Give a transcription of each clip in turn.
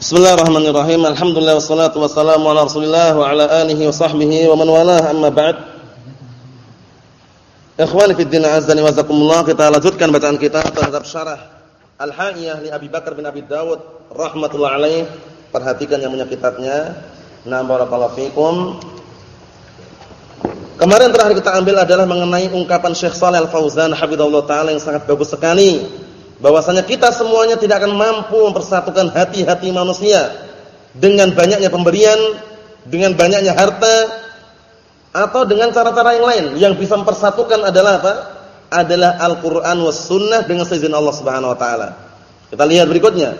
Bismillahirrahmanirrahim. Alhamdulillah wassalatu wassalamu ala Rasulillah wa ala alihi wa sahbihi wa man walah amma ba'd. Ikhwani fi din azani wa zakumullah, kita lanjutkan bacaan kita terhadap syarah Al-Ha'iyah li Abi Bakar bin Abi Dawud rahimatullah alaih. Perhatikan yang punya kitabnya. Nah, barakallahu fikum. Kemarin terakhir kita ambil adalah mengenai ungkapan Syekh Shalih Al-Fauzan hafizallahu taala yang sangat bagus sekali bahwasanya kita semuanya tidak akan mampu mempersatukan hati-hati manusia dengan banyaknya pemberian, dengan banyaknya harta atau dengan cara-cara yang lain. Yang bisa mempersatukan adalah apa? Adalah Al-Qur'an was sunnah dengan seizin Allah Subhanahu wa taala. Kita lihat berikutnya.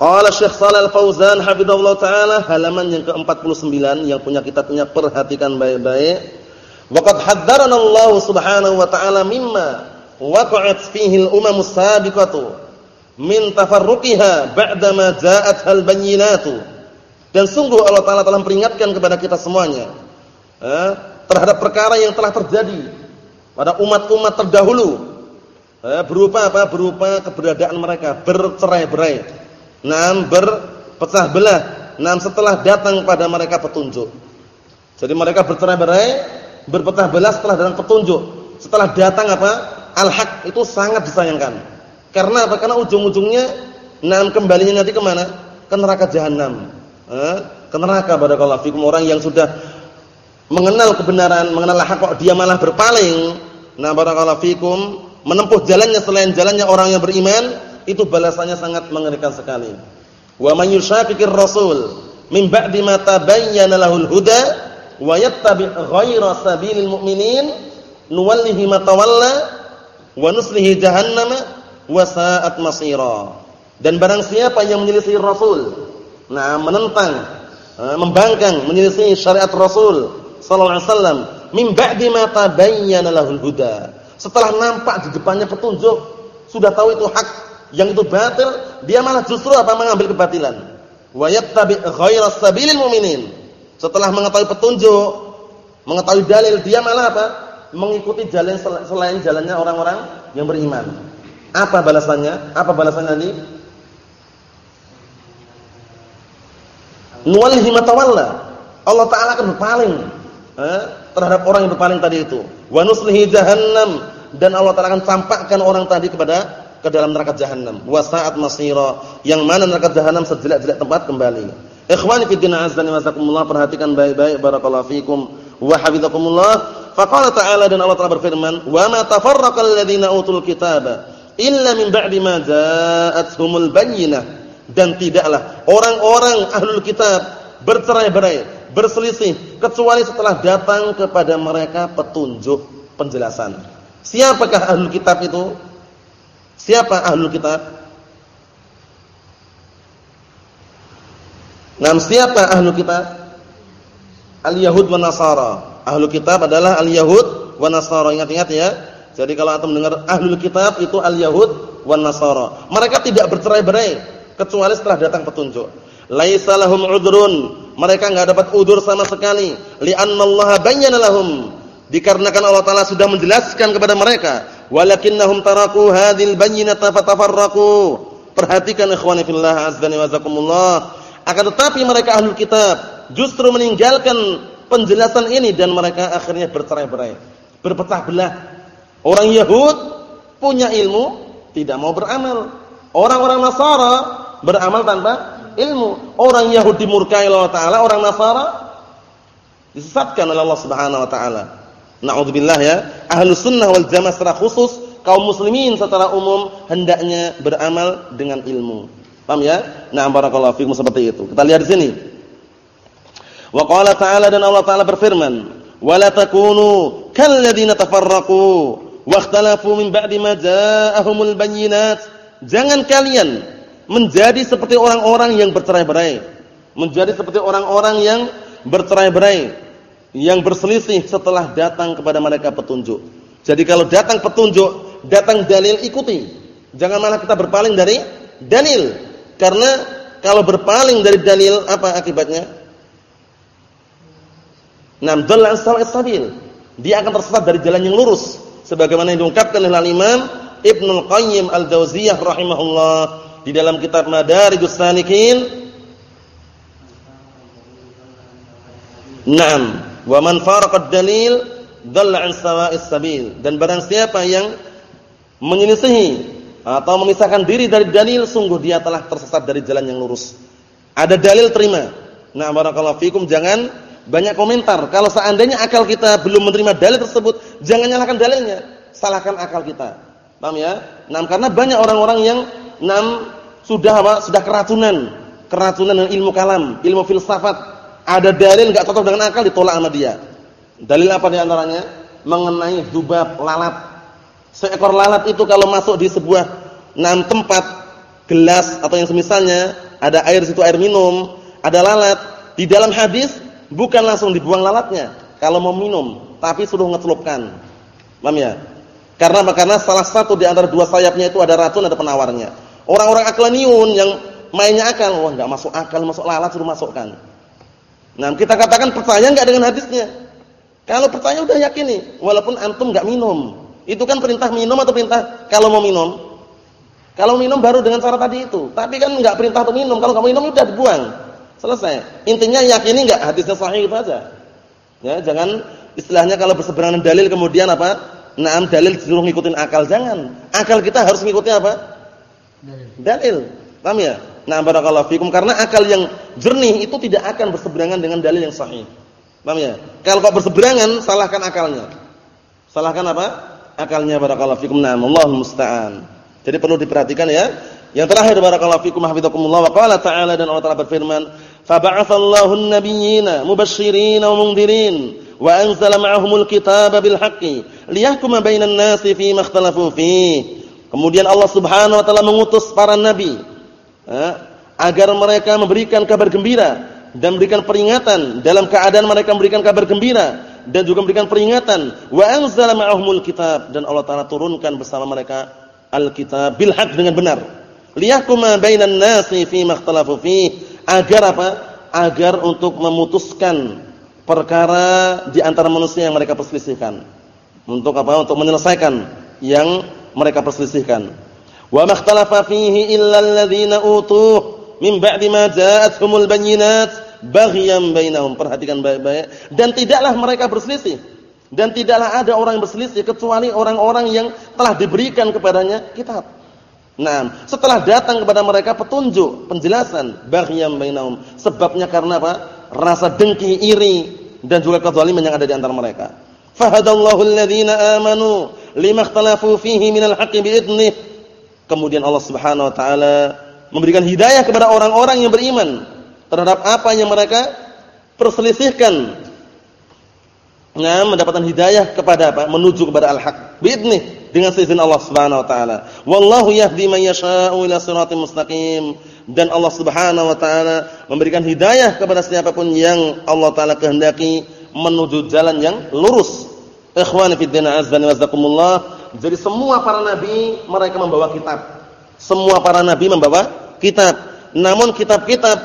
Qala Syekh Shalal Fauzan hafizallahu taala halaman yang ke-49 yang punya kitabnya perhatikan baik-baik. Waqad haddarana Allah Subhanahu wa taala mimma waqa'at fihi al-umamus sabiqatu min tafarruqiha ba'dama ja'at hal bayyinatu dan sungguh Allah taala telah memperingatkan kepada kita semuanya eh, terhadap perkara yang telah terjadi pada umat-umat terdahulu eh, berupa apa? Berupa keberadaan mereka bercerai-berai. Nam berpecah belah. Nam setelah datang pada mereka petunjuk. Jadi mereka bercerai-berai berpecah belah setelah datang petunjuk. Setelah datang apa al-haq itu sangat disayangkan. Karena apa? Karena ujung-ujungnya nam kembalinya nanti ke mana? Ke neraka jahanam. Eh? Ke neraka barakallahu fikum orang yang sudah mengenal kebenaran, mengenal hak kok dia malah berpaling. Nah barakallahu fikum menempuh jalannya selain jalannya orang yang beriman, itu balasannya sangat mengerikan sekali. Wa man yushaqiqir rasul min ba'di ma tabayyana lahul huda wa yattabi' ghayra sabilil mu'minin nuwallihi ma tawalla wa nuslihi jahannam wa sa'at masira. Dan barang siapa yang menyelisih Rasul, nah menentang, eh, membangkang, menyelisih syariat Rasul sallallahu alaihi wasallam min ba'di ma tabayyana lahul huda. Setelah nampak di depannya petunjuk, sudah tahu itu hak, yang itu batil, dia malah justru apa mengambil kebatilan. Wa yattabi' ghayra sabilil mu'minin. Setelah mengetahui petunjuk, mengetahui dalil, dia malah apa? Mengikuti jalan selain jalannya orang-orang yang beriman. Apa balasannya? Apa balasannya ini? Nuwallihi matawalla. Allah taala akan berpaling eh, terhadap orang yang berpaling tadi itu. Wa nuslihi jahannam dan Allah taala akan campakkan orang tadi kepada ke dalam neraka jahanam. Wa sa'at yang mana neraka jahanam sejelek-jelek tempat kembali. Ikhwani fi din azza wa perhatikan baik-baik barakallahu fikum wa hafizakumullah. Faqala ta'ala dan Allah telah berfirman, "Wa ma tafarraqal ladzina utul kitaba illa min ba'di ma ja'atuhumul bayyinah." Dan tidaklah orang-orang ahlul kitab bercerai-berai, berselisih kecuali setelah datang kepada mereka petunjuk, penjelasan. Siapakah ahlul kitab itu? Siapa ahlul kitab? Nam siapa ahlul kitab? Al-Yahud wa Nasara. Ahlu kitab adalah al-Yahud wa Nasara. Ingat-ingat ya. Jadi kalau antum dengar ahlul kitab itu al-Yahud wa Nasara. Mereka tidak bercerai-berai kecuali setelah datang petunjuk. Laisa lahum udrun. Mereka enggak dapat udur sama sekali. Li'annallaha bayyana lahum. Dikarenakan Allah Taala sudah menjelaskan kepada mereka, walakinnahum taraku hadhil bayyinata fatafarraqu. Perhatikan ikhwani fillah azza wa jazakumullah. Akan tetapi mereka ahlul kitab justru meninggalkan penjelasan ini dan mereka akhirnya bercerai-berai, berpecah belah. Orang Yahud punya ilmu, tidak mau beramal. Orang-orang Nasara beramal tanpa ilmu. Orang Yahudi dimurkai Allah taala, orang Nasara disesatkan oleh Allah Subhanahu wa taala. Nauzubillah ya. Ahlus sunnah wal jamaah secara khusus kaum muslimin secara umum hendaknya beramal dengan ilmu. Paham ya? Nah, barakallahu fikum seperti itu. Kita lihat di sini. Wa qala ta'ala dan Allah Ta'ala berfirman, "Wa la takunu kalladzina tafarraqu wa ikhtalafu min ba'di ma ja'ahumul bayyinat." Jangan kalian menjadi seperti orang-orang yang bercerai-berai, menjadi seperti orang-orang yang bercerai-berai, yang berselisih setelah datang kepada mereka petunjuk. Jadi kalau datang petunjuk, datang dalil ikuti. Jangan malah kita berpaling dari dalil. Karena kalau berpaling dari dalil apa akibatnya? Nam dhalla sabil. Dia akan tersesat dari jalan yang lurus sebagaimana yang diungkapkan oleh Imam Ibnu Qayyim Al-Jauziyah rahimahullah di dalam kitab Madarijus Salikin. Naam, wa man faraqad dalil dhalla an sawa'is sabil. Dan barang siapa yang menyelisihi atau memisahkan diri dari dalil sungguh dia telah tersesat dari jalan yang lurus. Ada dalil terima. Nah, barakallahu fikum jangan banyak komentar. Kalau seandainya akal kita belum menerima dalil tersebut, jangan nyalahkan dalilnya, salahkan akal kita. Paham ya? Nah, karena banyak orang-orang yang nam sudah apa? Sudah keracunan, keracunan dengan ilmu kalam, ilmu filsafat. Ada dalil enggak cocok dengan akal ditolak sama dia. Dalil apa di antaranya? Mengenai dubab, lalat. Seekor lalat itu kalau masuk di sebuah enam tempat gelas atau yang semisalnya, ada air situ air minum, ada lalat. Di dalam hadis bukan langsung dibuang lalatnya kalau mau minum, tapi suruh ngecelupkan. Paham ya? Karena karena salah satu di antara dua sayapnya itu ada racun ada penawarnya. Orang-orang aklaniun yang mainnya akal, wah enggak masuk akal, masuk lalat suruh masukkan. Nah, kita katakan percaya enggak dengan hadisnya? Kalau percaya udah yakini, walaupun antum enggak minum. Itu kan perintah minum atau perintah kalau mau minum? Kalau minum baru dengan cara tadi itu. Tapi kan enggak perintah untuk minum. Kalau kamu minum udah dibuang. Selesai. Intinya yakini enggak hadisnya sahih itu aja. Ya, jangan istilahnya kalau berseberangan dalil kemudian apa? Naam dalil disuruh ngikutin akal jangan. Akal kita harus ngikutin apa? Dalil. Dalil. Paham ya? Nah, barakallahu fikum karena akal yang jernih itu tidak akan berseberangan dengan dalil yang sahih. Paham ya? Kalau kok berseberangan, salahkan akalnya. Salahkan apa? Akalnya barakallahu fikum. Nah, Allahu musta'an. Jadi perlu diperhatikan ya. Yang terakhir barakallahu fikum hafizakumullah wa qala ta'ala dan Allah Ta'ala berfirman, "Faba'atsallahu an-nabiyyina mubasysyirin wa mundhirin wa anzala ma'ahumul kitaba bil haqqi liyahkuma bainan nasi fi ma ikhtalafu fihi." Kemudian Allah Subhanahu wa taala mengutus para nabi agar mereka memberikan kabar gembira dan memberikan peringatan dalam keadaan mereka memberikan kabar gembira dan juga memberikan peringatan. wa anzala ma'ahumul kitab dan Allah taala turunkan bersama mereka al-kitab bil haq dengan benar. liyahkuma bainan nasi fi makhtalafu fi agar apa? Agar untuk memutuskan perkara di antara manusia yang mereka perselisihkan. Untuk apa? Untuk menyelesaikan yang mereka perselisihkan. Wa makhtalafa fihi illa alladziina utuh min ba'di ma ja'atuhumul bayyinat baghyan bainahum. Perhatikan baik-baik. Dan tidaklah mereka berselisih. Dan tidaklah ada orang yang berselisih kecuali orang-orang yang telah diberikan kepadanya kitab. Nah, setelah datang kepada mereka petunjuk, penjelasan baghyan bainahum. Sebabnya karena apa? Rasa dengki, iri dan juga kezaliman yang ada di antara mereka. Fahadallahu alladhina amanu limakhtalafu fihi minal haqqi bi'idnih. Kemudian Allah Subhanahu wa taala memberikan hidayah kepada orang-orang yang beriman terhadap apa yang mereka perselisihkan. Nah, mendapatkan hidayah kepada apa? Menuju kepada al-haq. Biidnih dengan seizin Allah Subhanahu wa taala. Wallahu yahdi man yasha'u ila siratal mustaqim. Dan Allah Subhanahu wa taala memberikan hidayah kepada siapa pun yang Allah taala kehendaki menuju jalan yang lurus. Ikhwani fid din azza wa jazakumullah. Jadi semua para nabi mereka membawa kitab. Semua para nabi membawa kitab. Namun kitab-kitab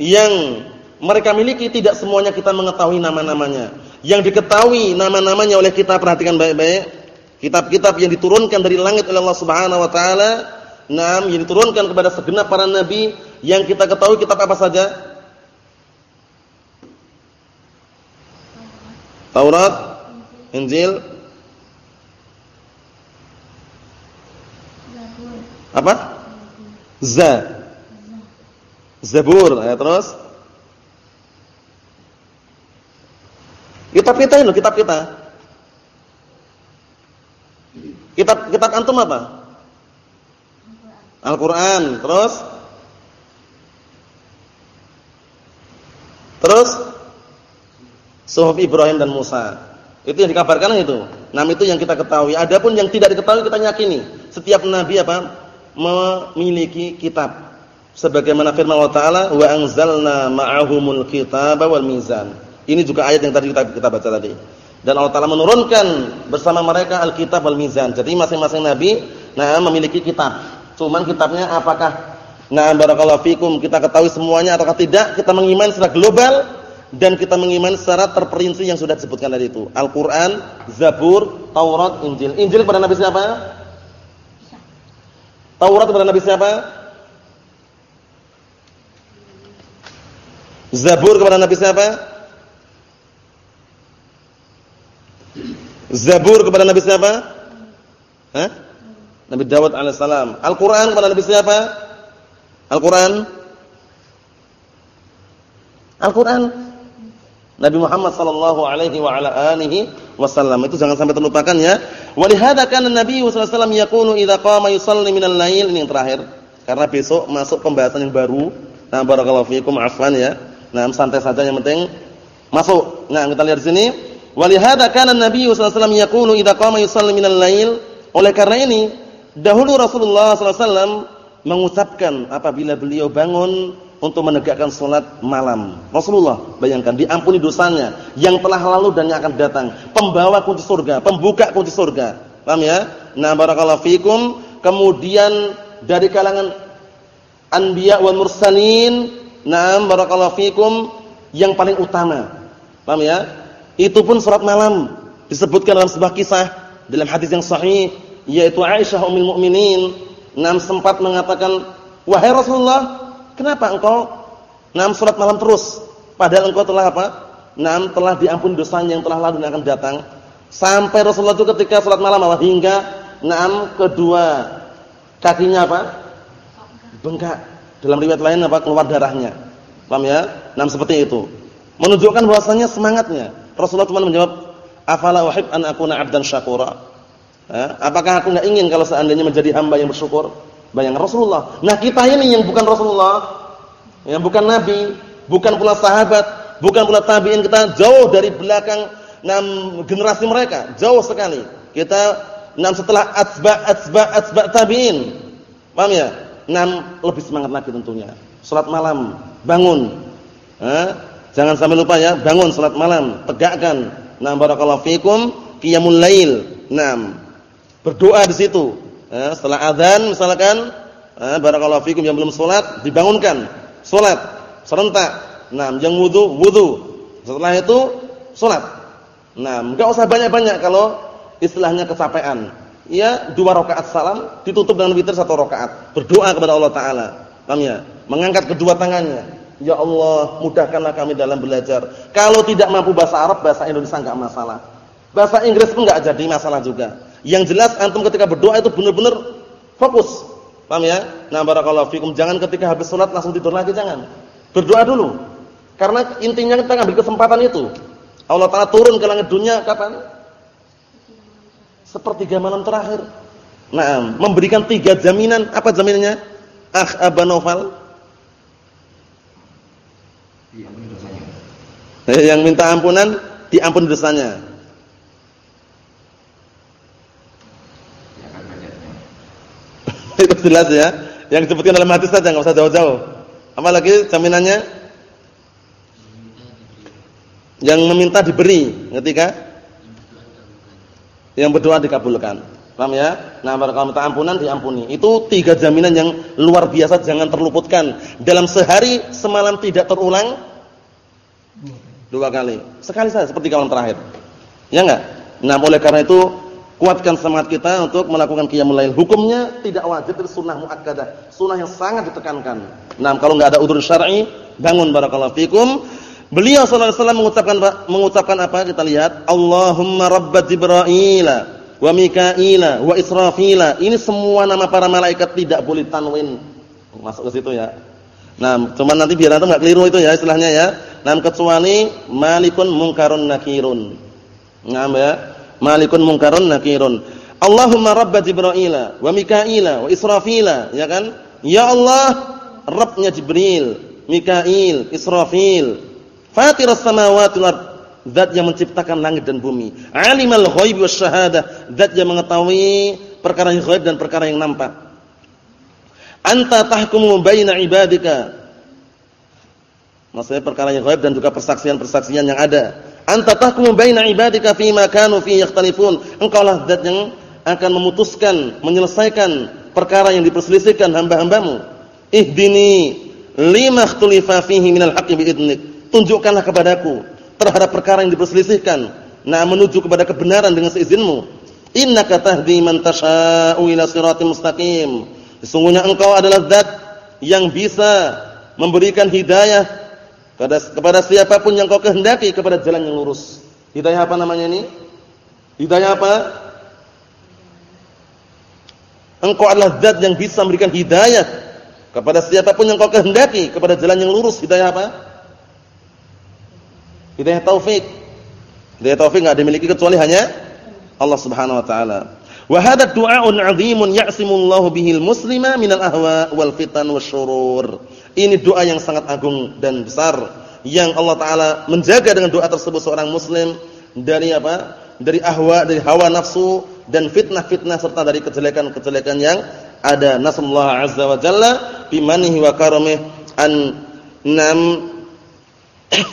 yang mereka miliki tidak semuanya kita mengetahui nama-namanya. Yang diketahui nama-namanya oleh kita perhatikan baik-baik. Kitab-kitab yang diturunkan dari langit oleh Allah Subhanahu wa taala, nam yang diturunkan kepada segenap para nabi yang kita ketahui kitab apa saja? Taurat, Injil, apa? Za. Zabur, ya terus Kitab kita ini, kitab kita. Kitab kitab antum apa? Al-Qur'an, terus Terus Suhuf Ibrahim dan Musa. Itu yang dikabarkan itu. Nam itu yang kita ketahui. Adapun yang tidak diketahui kita yakini. Setiap nabi apa? memiliki kitab sebagaimana firman Allah Taala wa anzalna ma'ahumul kitaba wal mizan. Ini juga ayat yang tadi kita, kita baca tadi. Dan Allah Taala menurunkan bersama mereka al-kitab wal mizan. Jadi masing-masing nabi nah memiliki kitab. Cuman kitabnya apakah nah barakallahu fikum kita ketahui semuanya ataukah tidak? Kita mengimani secara global dan kita mengimani secara terperinci yang sudah disebutkan tadi itu. Al-Qur'an, Zabur, Taurat, Injil. Injil kepada nabi siapa? Taurat kepada nabi siapa? Zabur kepada Nabi siapa? Zabur kepada Nabi siapa? Hah? Nabi Dawud alaihissalam. Al-Quran kepada Nabi siapa? Al-Quran. Al-Quran. Nabi Muhammad sallallahu alaihi wa ala alihi wasallam. Itu jangan sampai terlupakan ya. Walihada kana Nabi sallallahu alaihi wasallam yaqulu idza qama yusalli minal lail ini yang terakhir. Karena besok masuk pembahasan yang baru. Nah, barakallahu fiikum afwan ya. Nah, santai saja yang penting masuk. Nah, kita lihat di sini. Walihada kana Nabi sallallahu alaihi wasallam qama minal lail. Oleh karena ini, dahulu Rasulullah sallallahu alaihi wasallam mengucapkan apabila beliau bangun untuk menegakkan sholat malam. Rasulullah bayangkan diampuni dosanya yang telah lalu dan yang akan datang. Pembawa kunci surga, pembuka kunci surga. Paham ya? Nah, barakallahu fikum. Kemudian dari kalangan anbiya wal mursalin, nah barakallahu fikum yang paling utama. Paham ya? Itu pun sholat malam disebutkan dalam sebuah kisah dalam hadis yang sahih yaitu Aisyah ummul mukminin nam sempat mengatakan, "Wahai Rasulullah, Kenapa engkau nam salat malam terus? Padahal engkau telah apa? Nam telah diampuni dosanya yang telah lalu dan akan datang. Sampai Rasulullah itu ketika salat malam apa? Hingga nam kedua kakinya apa? Bengkak. Dalam riwayat lain apa? Keluar darahnya. Paham ya? Nam seperti itu. Menunjukkan bahwasanya semangatnya. Rasulullah cuma menjawab, "Afala uhib an akuna 'abdan syakura?" Ya, apakah aku enggak ingin kalau seandainya menjadi hamba yang bersyukur? Bayang Rasulullah. Nah kita ini yang bukan Rasulullah, yang bukan Nabi, bukan pula sahabat, bukan pula tabiin kita jauh dari belakang enam generasi mereka, jauh sekali. Kita enam setelah asba asba asba tabiin, paham ya? Enam lebih semangat lagi tentunya. Salat malam, bangun. Eh? Jangan sampai lupa ya, bangun salat malam, tegakkan. Nah barakallahu fikum qiyamul lail. Naam. Berdoa di situ. Eh, setelah azan misalkan eh, barakallahu fikum yang belum salat dibangunkan. Salat serentak. Nah yang wudu wudu. Setelah itu salat. Nah enggak usah banyak-banyak kalau istilahnya kecapean. Ya dua rakaat salam ditutup dengan witir satu rakaat. Berdoa kepada Allah taala. Paham ya? Mengangkat kedua tangannya ya Allah mudahkanlah kami dalam belajar kalau tidak mampu bahasa Arab bahasa Indonesia enggak masalah bahasa Inggris pun enggak jadi masalah juga yang jelas antum ketika berdoa itu benar-benar fokus. Paham ya? Nah, barakallahu fikum. Jangan ketika habis salat langsung tidur lagi, jangan. Berdoa dulu. Karena intinya kita ngambil kesempatan itu. Allah Taala turun ke langit dunia kapan? Sepertiga malam terakhir. Nah, memberikan tiga jaminan. Apa jaminannya? Ah Aba Yang minta ampunan, diampuni dosanya. Itu jelas ya. Yang disebutkan dalam hadis saja enggak usah jauh-jauh. Apalagi jaminannya? Yang meminta diberi ketika yang berdoa dikabulkan. Paham ya? Nah, kalau minta ampunan diampuni. Itu tiga jaminan yang luar biasa jangan terluputkan. Dalam sehari semalam tidak terulang dua kali. Sekali saja seperti malam terakhir. Ya enggak? Nah, oleh karena itu Kuatkan semangat kita untuk melakukan qiyamul lail. Hukumnya tidak wajib, itu sunnah muakkadah. Sunnah yang sangat ditekankan. Nah, kalau enggak ada udzur syar'i, bangun barakallahu fikum. Beliau sallallahu alaihi wasallam mengucapkan mengucapkan apa? Kita lihat, Allahumma rabb Jibril wa Mika'ila wa Israfila. Ini semua nama para malaikat tidak boleh tanwin. Masuk ke situ ya. Nah, cuma nanti biar antum enggak keliru itu ya istilahnya ya. Nah, kecuali malikun mungkarun nakirun. Nah, ya. Malikun munkarun nakirun. Allahumma rabb Jibril wa Mikaila wa Israfila, ya kan? Ya Allah, Rabbnya Jibril, Mikail, Israfil. Fatirus samawati wal zat yang menciptakan langit dan bumi. Alimal ghaib wasyahadah, zat yang mengetahui perkara yang ghaib dan perkara yang nampak. Anta tahkumu baina ibadika. Maksudnya perkara yang ghaib dan juga persaksian-persaksian yang ada. Anta tahkumu baina ibadika fima kanu fi yakhtalifun. Engkaulah zat yang akan memutuskan menyelesaikan perkara yang diperselisihkan hamba-hambamu. Ihdini lima ikhtulifa fihi minal haqqi biidnik tunjukkanlah kepadaku terhadap perkara yang diperselisihkan. Nah menuju kepada kebenaran dengan seizinmu. Innaka tahdi man tasha'u ila siratim mustaqim. Sesungguhnya engkau adalah zat yang bisa memberikan hidayah kepada kepada siapa pun yang kau kehendaki kepada jalan yang lurus. Hidayah apa namanya ini? Hidayah apa? Engkau adalah zat yang bisa memberikan hidayah kepada siapa pun yang kau kehendaki kepada jalan yang lurus. Hidayah apa? Hidayah taufik. Hidayah taufik enggak dimiliki kecuali hanya Allah Subhanahu wa taala. Wa hadha du'aun 'azimun ya'simullahu bihil muslima minal ahwa wal fitan wasyurur. Ini doa yang sangat agung dan besar yang Allah taala menjaga dengan doa tersebut seorang muslim dari apa? Dari ahwa, dari hawa nafsu dan fitnah-fitnah serta dari kejelekan-kejelekan yang ada. Nasallahu azza wa jalla bimanihi wa karamih an nam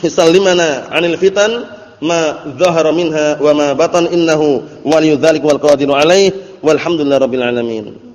sallimana 'anil fitan ma dhahara minha wa ma batan innahu waliyudzalik wal qadiru alaih walhamdulillahi rabbil alamin